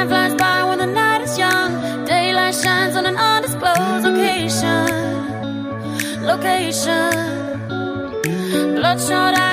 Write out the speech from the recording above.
Time flies by when the night is young. Daylight shines on an undisclosed location. Location. Bloodshot eyes.